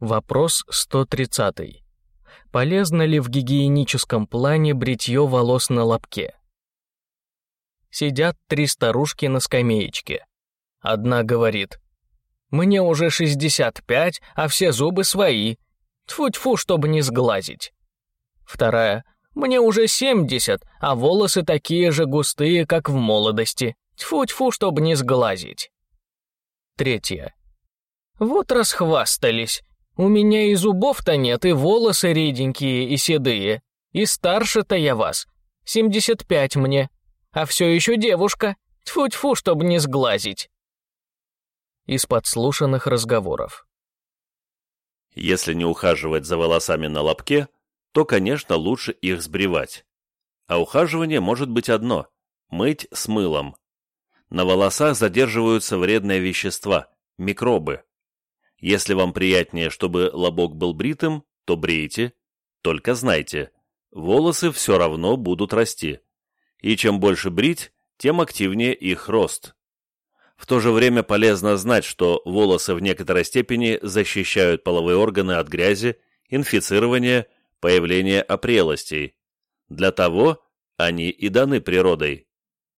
Вопрос 130. Полезно ли в гигиеническом плане бритье волос на лобке? Сидят три старушки на скамеечке. Одна говорит, «Мне уже 65, а все зубы свои. Тьфу-тьфу, чтобы не сглазить». Вторая, «Мне уже 70, а волосы такие же густые, как в молодости. Тьфу-тьфу, чтобы не сглазить». Третья, «Вот расхвастались. У меня и зубов-то нет, и волосы реденькие и седые. И старше-то я вас. 75 мне. А все еще девушка. Тьфу-тьфу, чтобы не сглазить» из подслушанных разговоров. Если не ухаживать за волосами на лобке, то, конечно, лучше их сбривать. А ухаживание может быть одно – мыть с мылом. На волосах задерживаются вредные вещества – микробы. Если вам приятнее, чтобы лобок был бритым, то брейте, только знайте, волосы все равно будут расти. И чем больше брить, тем активнее их рост. В то же время полезно знать, что волосы в некоторой степени защищают половые органы от грязи, инфицирования, появления опрелостей. Для того они и даны природой.